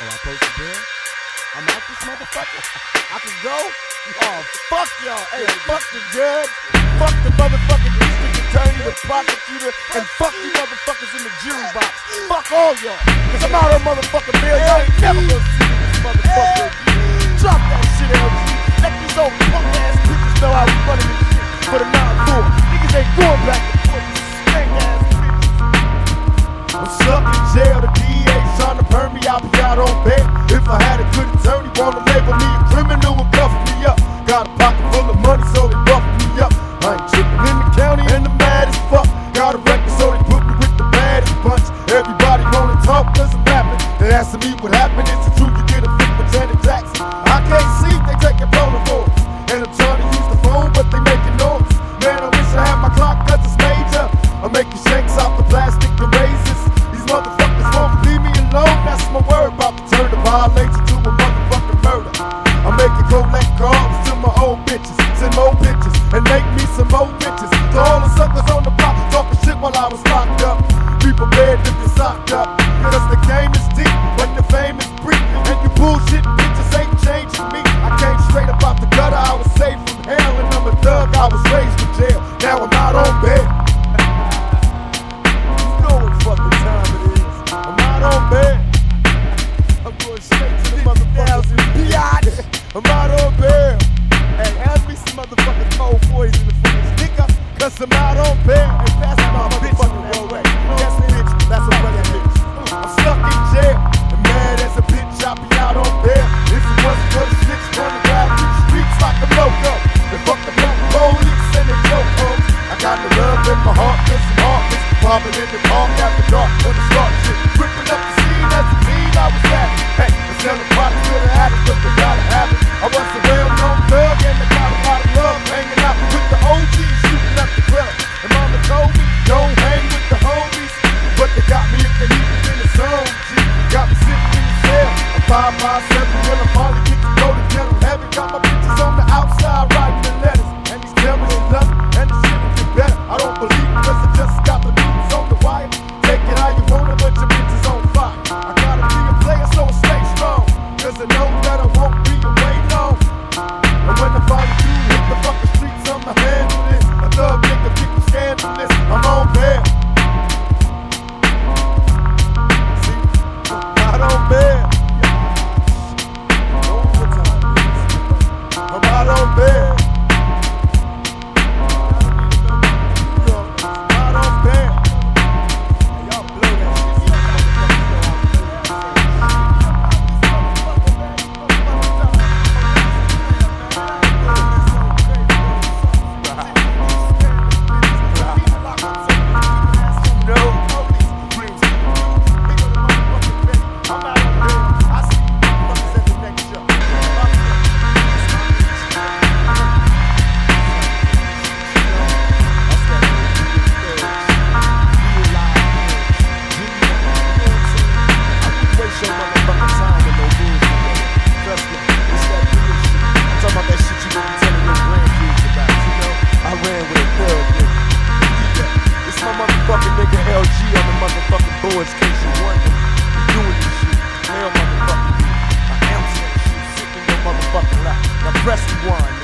I'm out this motherfucker. I can go? Oh, fuck y'all. Hey, fuck the judge. Fuck the motherfucking district attorney, the prosecutor, and fuck you motherfuckers in the jury box. Fuck all y'all. Cause I'm out on motherfucking bail. Y'all ain't never gonna see this motherfucker. Drop that shit, LG. Let these old punk I'll be out on bail. If I had a good attorney, wanna label me a criminal and cuff me up. Got a pocket full of money, so they buff me up. I ain't tripping in the county and the mad as fuck. Got a record, so they put me with the baddest bunch. Everybody wanna talk cause I'm rapping. They asking me what happened. It's the truth, you get a fit for Janet Jackson. I can't see, they taking Polaroids. My word. About to turn the violation to a motherfucking murder. I'm making collect cards to my old bitches. Send more pictures and make me some more bitches. To all the suckers on the block talking shit while I was locked up. Be prepared to get socked up. Cause the game is deep, but the fame is brief. And you bullshit bitches ain't changing me. I came straight up out the gutter. I was saved from hell. And I'm a thug. I was raised in jail. Now I'm out on bail. Cause I'm out on bail. Hey, pass me my motherfucking roll way. Yes, bitch. That's a brother bitch. I'm stuck in jail. And mad as a bitch, I'll be out on bail. If it wasn't for the six running the streets like a loco. And fuck the police and the jokos. I got the love in my heart, cause I'm heartless. Bombing in the park after dark when the start five by seven till I finally rest one.